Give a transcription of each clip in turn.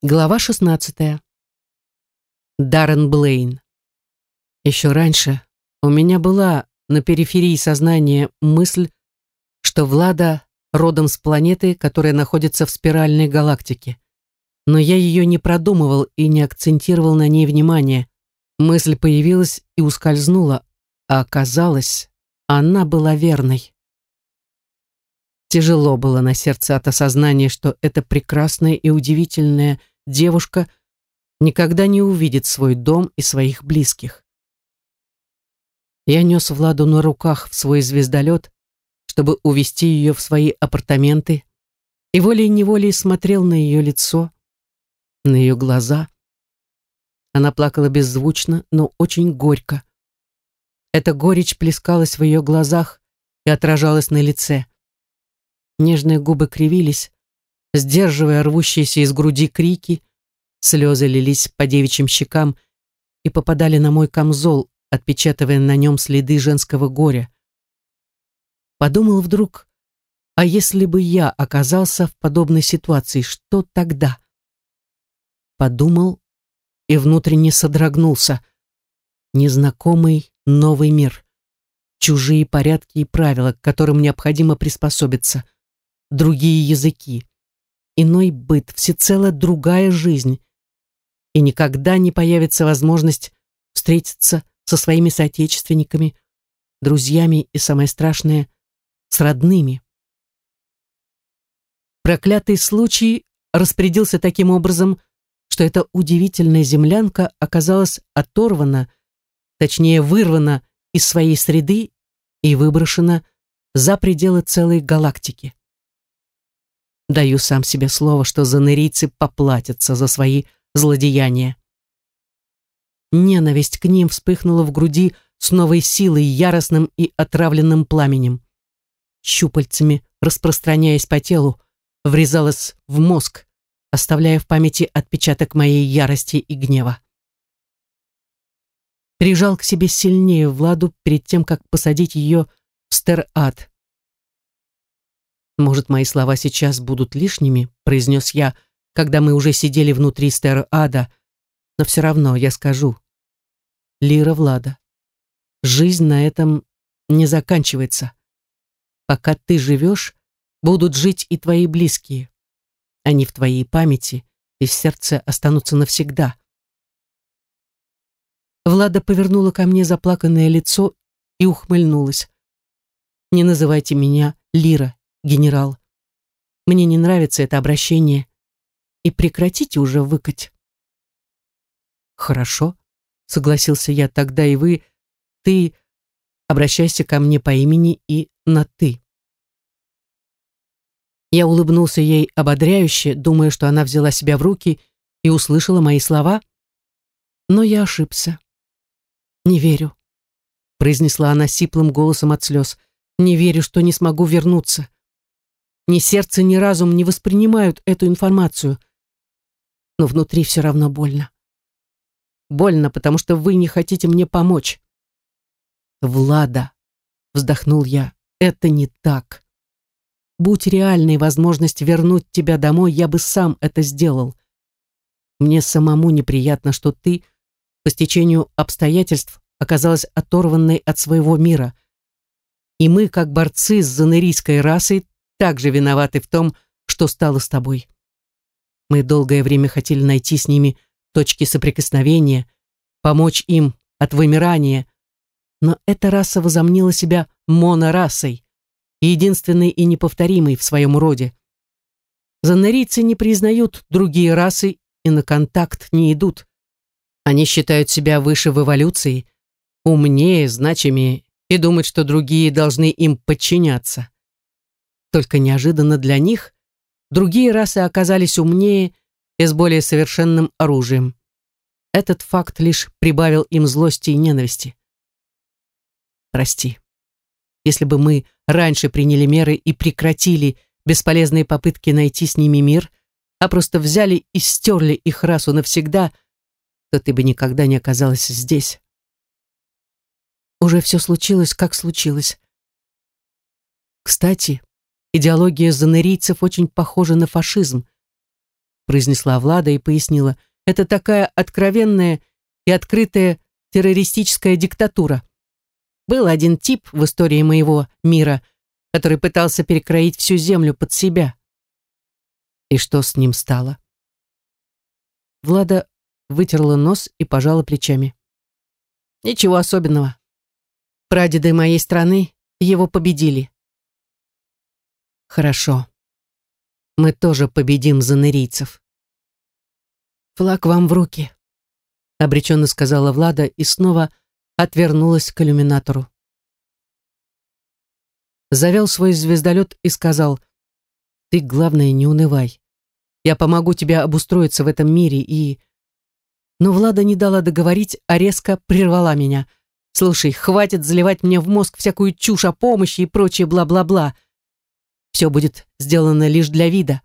Глава 16. Даррен Блейн. Еще раньше у меня была на периферии сознания мысль, что Влада родом с планеты, которая находится в спиральной галактике. Но я ее не продумывал и не акцентировал на ней внимание. Мысль появилась и ускользнула, а оказалось, она была верной. Тяжело было на сердце от осознания, что эта прекрасная и удивительная девушка никогда не увидит свой дом и своих близких. Я нес Владу на руках в свой звездолет, чтобы увести ее в свои апартаменты, и волей-неволей смотрел на ее лицо, на ее глаза. Она плакала беззвучно, но очень горько. Эта горечь плескалась в ее глазах и отражалась на лице. Нежные губы кривились, сдерживая рвущиеся из груди крики, слезы лились по девичьим щекам и попадали на мой камзол, отпечатывая на нем следы женского горя. Подумал вдруг, а если бы я оказался в подобной ситуации, что тогда? Подумал и внутренне содрогнулся. Незнакомый новый мир. Чужие порядки и правила, к которым необходимо приспособиться — другие языки, иной быт, всецело другая жизнь. И никогда не появится возможность встретиться со своими соотечественниками, друзьями и, самое страшное, с родными. Проклятый случай распорядился таким образом, что эта удивительная землянка оказалась оторвана, точнее вырвана из своей среды и выброшена за пределы целой галактики. Даю сам себе слово, что занырийцы поплатятся за свои злодеяния. Ненависть к ним вспыхнула в груди с новой силой, яростным и отравленным пламенем. Щупальцами, распространяясь по телу, врезалась в мозг, оставляя в памяти отпечаток моей ярости и гнева. Прижал к себе сильнее Владу перед тем, как посадить ее в стер-ад. «Может, мои слова сейчас будут лишними», — произнес я, когда мы уже сидели внутри стер-ада, но все равно я скажу. Лира Влада, жизнь на этом не заканчивается. Пока ты живешь, будут жить и твои близкие. Они в твоей памяти и в сердце останутся навсегда. Влада повернула ко мне заплаканное лицо и ухмыльнулась. «Не называйте меня Лира генерал. Мне не нравится это обращение. И прекратите уже выкать. Хорошо, согласился я тогда, и вы, ты, обращайся ко мне по имени и на «ты». Я улыбнулся ей ободряюще, думая, что она взяла себя в руки и услышала мои слова, но я ошибся. «Не верю», — произнесла она сиплым голосом от слез. «Не верю, что не смогу вернуться. Ни сердце, ни разум не воспринимают эту информацию. Но внутри все равно больно. Больно, потому что вы не хотите мне помочь. Влада, вздохнул я, это не так. Будь реальной возможность вернуть тебя домой, я бы сам это сделал. Мне самому неприятно, что ты, по стечению обстоятельств, оказалась оторванной от своего мира. И мы, как борцы с занырийской расой, также виноваты в том, что стало с тобой. Мы долгое время хотели найти с ними точки соприкосновения, помочь им от вымирания, но эта раса возомнила себя монорасой, единственной и неповторимой в своем роде. Занарийцы не признают другие расы и на контакт не идут. Они считают себя выше в эволюции, умнее, значимее и думают, что другие должны им подчиняться. Только неожиданно для них другие расы оказались умнее и с более совершенным оружием. Этот факт лишь прибавил им злости и ненависти. Прости. Если бы мы раньше приняли меры и прекратили бесполезные попытки найти с ними мир, а просто взяли и стерли их расу навсегда, то ты бы никогда не оказалась здесь. Уже все случилось, как случилось. Кстати, Идеология занырийцев очень похожа на фашизм. произнесла Влада и пояснила. Это такая откровенная и открытая террористическая диктатура. Был один тип в истории моего мира, который пытался перекроить всю землю под себя. И что с ним стало? Влада вытерла нос и пожала плечами. Ничего особенного. Прадеды моей страны его победили. Хорошо. Мы тоже победим занырийцев. Флаг вам в руки, обреченно сказала Влада и снова отвернулась к иллюминатору. Завел свой звездолет и сказал, «Ты, главное, не унывай. Я помогу тебе обустроиться в этом мире и...» Но Влада не дала договорить, а резко прервала меня. «Слушай, хватит заливать мне в мозг всякую чушь о помощи и прочее бла-бла-бла. Все будет сделано лишь для вида,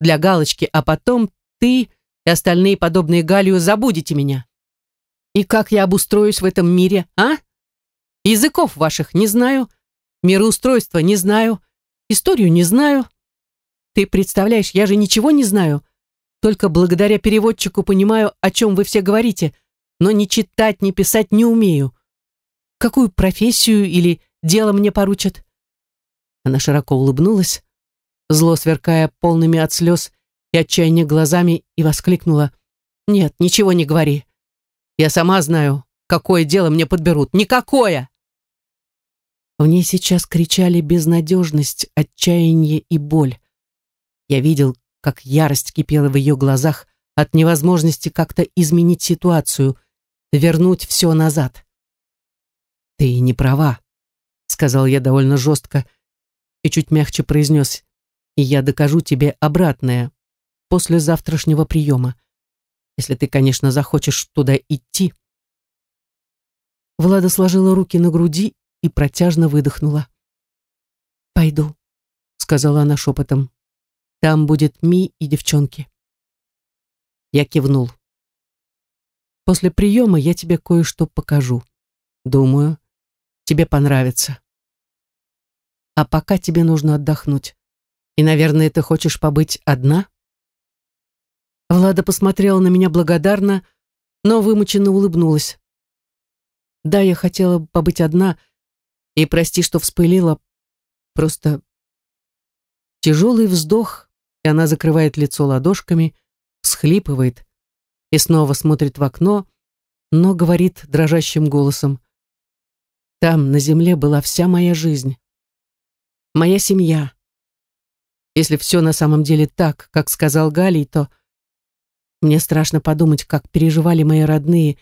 для галочки, а потом ты и остальные подобные Галию забудете меня. И как я обустроюсь в этом мире, а? Языков ваших не знаю, мироустройства не знаю, историю не знаю. Ты представляешь, я же ничего не знаю. Только благодаря переводчику понимаю, о чем вы все говорите, но ни читать, ни писать не умею. Какую профессию или дело мне поручат? Она широко улыбнулась, зло сверкая полными от слез и отчаяния глазами, и воскликнула. «Нет, ничего не говори. Я сама знаю, какое дело мне подберут. Никакое!» В ней сейчас кричали безнадежность, отчаяние и боль. Я видел, как ярость кипела в ее глазах от невозможности как-то изменить ситуацию, вернуть все назад. «Ты не права», — сказал я довольно жестко и чуть мягче произнес, «и я докажу тебе обратное после завтрашнего приема, если ты, конечно, захочешь туда идти». Влада сложила руки на груди и протяжно выдохнула. «Пойду», — сказала она шепотом. Там будет Ми и девчонки. Я кивнул. После приема я тебе кое-что покажу. Думаю, тебе понравится. А пока тебе нужно отдохнуть. И, наверное, ты хочешь побыть одна? Влада посмотрела на меня благодарно, но вымученно улыбнулась. Да, я хотела побыть одна, и прости, что вспылила. Просто тяжелый вздох и она закрывает лицо ладошками, всхлипывает и снова смотрит в окно, но говорит дрожащим голосом. Там, на земле, была вся моя жизнь. Моя семья. Если все на самом деле так, как сказал Галий, то мне страшно подумать, как переживали мои родные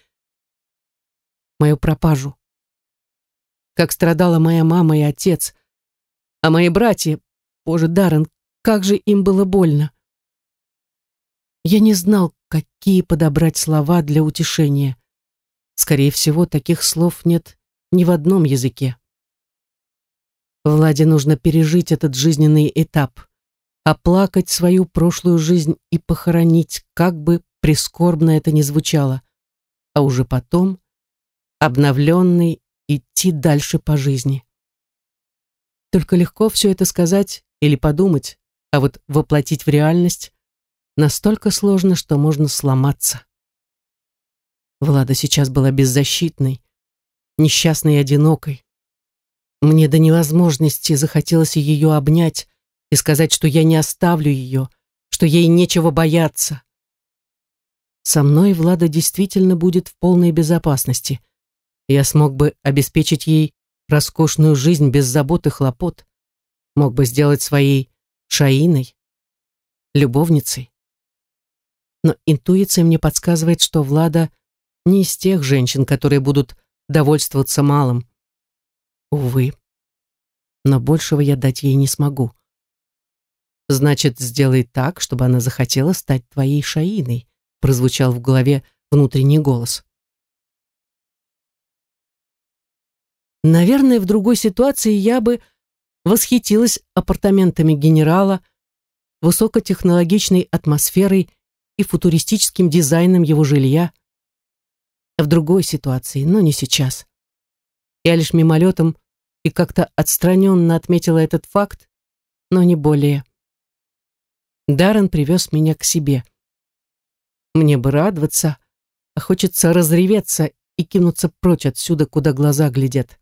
мою пропажу. Как страдала моя мама и отец, а мои братья, боже, Даррен, как же им было больно. Я не знал, какие подобрать слова для утешения. Скорее всего, таких слов нет ни в одном языке. Владе нужно пережить этот жизненный этап, оплакать свою прошлую жизнь и похоронить, как бы прискорбно это ни звучало, а уже потом, обновленный, идти дальше по жизни. Только легко все это сказать или подумать, а вот воплотить в реальность настолько сложно, что можно сломаться. Влада сейчас была беззащитной, несчастной и одинокой. Мне до невозможности захотелось ее обнять и сказать, что я не оставлю ее, что ей нечего бояться. Со мной Влада действительно будет в полной безопасности. Я смог бы обеспечить ей роскошную жизнь без забот и хлопот, мог бы сделать своей Шаиной, любовницей. Но интуиция мне подсказывает, что Влада не из тех женщин, которые будут довольствоваться малым. Увы. Но большего я дать ей не смогу. Значит, сделай так, чтобы она захотела стать твоей Шаиной, прозвучал в голове внутренний голос. Наверное, в другой ситуации я бы восхитилась апартаментами генерала, высокотехнологичной атмосферой и футуристическим дизайном его жилья. В другой ситуации, но не сейчас. Я лишь мимолетом и как-то отстраненно отметила этот факт, но не более. Даррен привез меня к себе, Мне бы радоваться, а хочется разреветься и кинуться прочь отсюда, куда глаза глядят.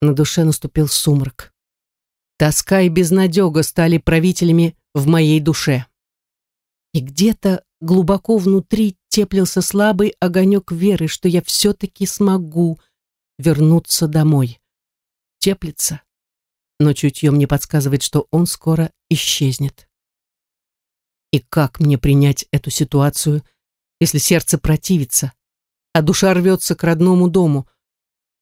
На душе наступил сумрак. Тоска и безнадега стали правителями в моей душе. И где-то глубоко внутри теплился слабый огонек веры, что я все-таки смогу вернуться домой. Теплится, но чутье мне подсказывает, что он скоро исчезнет. И как мне принять эту ситуацию, если сердце противится, а душа рвется к родному дому,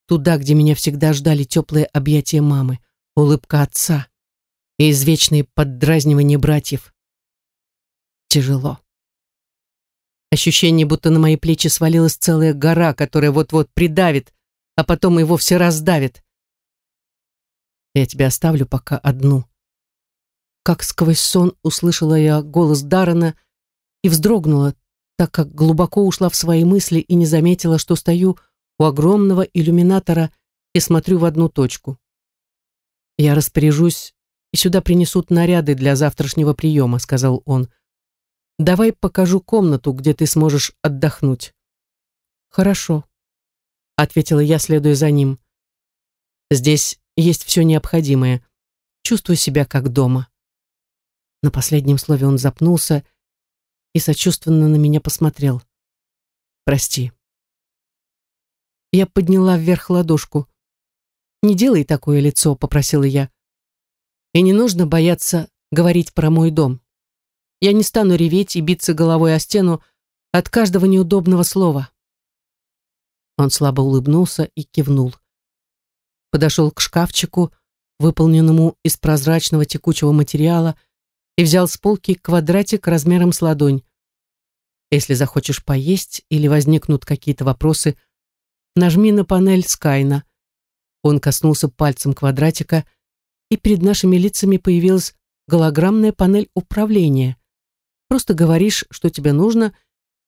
туда, где меня всегда ждали теплые объятия мамы, улыбка отца и извечные поддразнивания братьев. Тяжело. Ощущение, будто на мои плечи свалилась целая гора, которая вот-вот придавит, а потом и вовсе раздавит. Я тебя оставлю пока одну. Как сквозь сон услышала я голос Даррена и вздрогнула, так как глубоко ушла в свои мысли и не заметила, что стою у огромного иллюминатора и смотрю в одну точку. «Я распоряжусь, и сюда принесут наряды для завтрашнего приема», — сказал он. «Давай покажу комнату, где ты сможешь отдохнуть». «Хорошо», — ответила я, следуя за ним. «Здесь есть все необходимое. Чувствую себя как дома». На последнем слове он запнулся и сочувственно на меня посмотрел. «Прости». Я подняла вверх ладошку. «Не делай такое лицо», — попросила я. «И не нужно бояться говорить про мой дом. Я не стану реветь и биться головой о стену от каждого неудобного слова». Он слабо улыбнулся и кивнул. Подошел к шкафчику, выполненному из прозрачного текучего материала, и взял с полки квадратик размером с ладонь. Если захочешь поесть или возникнут какие-то вопросы, нажми на панель Скайна. Он коснулся пальцем квадратика, и перед нашими лицами появилась голограммная панель управления. Просто говоришь, что тебе нужно,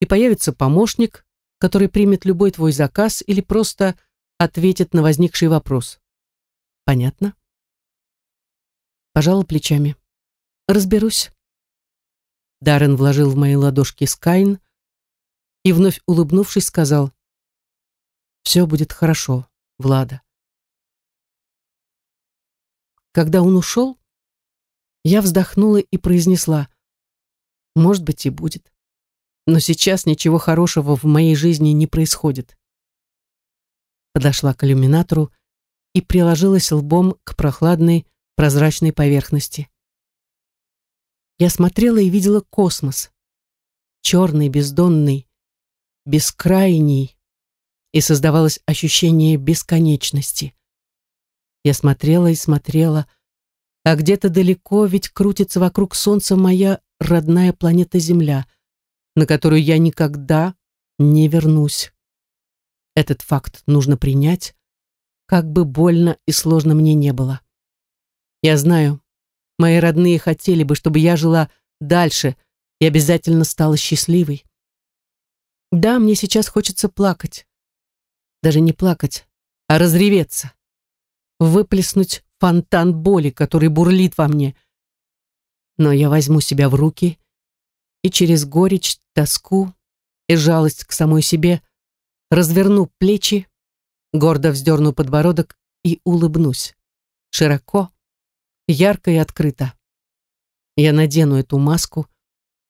и появится помощник, который примет любой твой заказ или просто ответит на возникший вопрос. Понятно? Пожала плечами. Разберусь. Даррен вложил в мои ладошки Скайн и, вновь улыбнувшись, сказал, «Все будет хорошо, Влада». Когда он ушел, я вздохнула и произнесла, «Может быть, и будет. Но сейчас ничего хорошего в моей жизни не происходит». Подошла к иллюминатору и приложилась лбом к прохладной прозрачной поверхности. Я смотрела и видела космос. Черный, бездонный, бескрайний. И создавалось ощущение бесконечности. Я смотрела и смотрела, а где-то далеко ведь крутится вокруг Солнца моя родная планета Земля, на которую я никогда не вернусь. Этот факт нужно принять, как бы больно и сложно мне не было. Я знаю, Мои родные хотели бы, чтобы я жила дальше и обязательно стала счастливой. Да, мне сейчас хочется плакать. Даже не плакать, а разреветься. Выплеснуть фонтан боли, который бурлит во мне. Но я возьму себя в руки и через горечь, тоску и жалость к самой себе разверну плечи, гордо вздерну подбородок и улыбнусь. Широко, ярко и открыто. Я надену эту маску,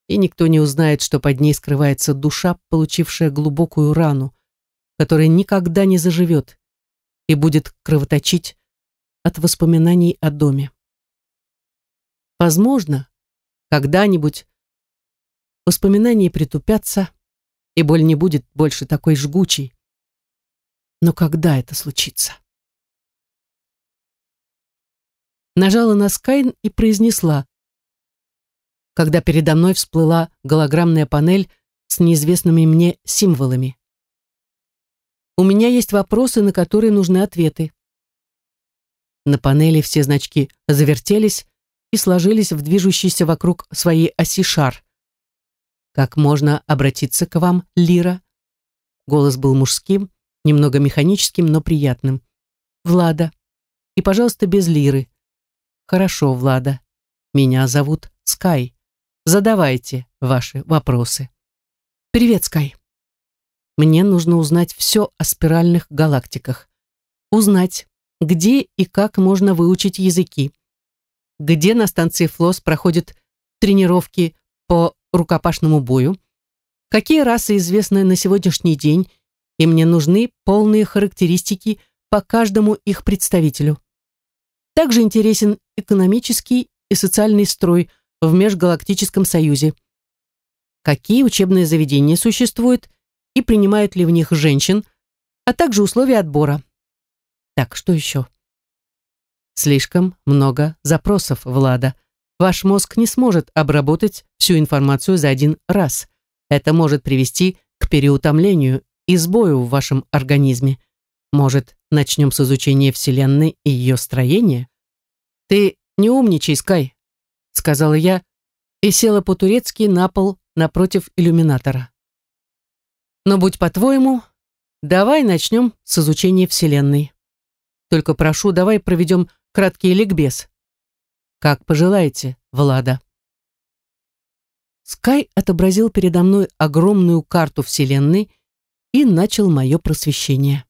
и никто не узнает, что под ней скрывается душа, получившая глубокую рану, которая никогда не заживет и будет кровоточить от воспоминаний о доме. Возможно, когда-нибудь воспоминания притупятся, и боль не будет больше такой жгучей. Но когда это случится? нажала на Скайн и произнесла, когда передо мной всплыла голограммная панель с неизвестными мне символами. У меня есть вопросы, на которые нужны ответы. На панели все значки завертелись и сложились в движущийся вокруг своей оси шар. «Как можно обратиться к вам, Лира?» Голос был мужским, немного механическим, но приятным. «Влада. И, пожалуйста, без Лиры. Хорошо, Влада. Меня зовут Скай. Задавайте ваши вопросы. Привет, Скай. Мне нужно узнать все о спиральных галактиках. Узнать, где и как можно выучить языки. Где на станции Флос проходят тренировки по рукопашному бою. Какие расы известны на сегодняшний день, и мне нужны полные характеристики по каждому их представителю. Также интересен экономический и социальный строй в Межгалактическом Союзе. Какие учебные заведения существуют и принимают ли в них женщин, а также условия отбора. Так, что еще? Слишком много запросов, Влада. Ваш мозг не сможет обработать всю информацию за один раз. Это может привести к переутомлению и сбою в вашем организме. Может, начнем с изучения Вселенной и ее строения? Ты не умничай, Скай, сказала я и села по-турецки на пол напротив иллюминатора. Но будь по-твоему, давай начнем с изучения Вселенной. Только прошу, давай проведем краткий ликбез. Как пожелаете, Влада. Скай отобразил передо мной огромную карту Вселенной и начал мое просвещение.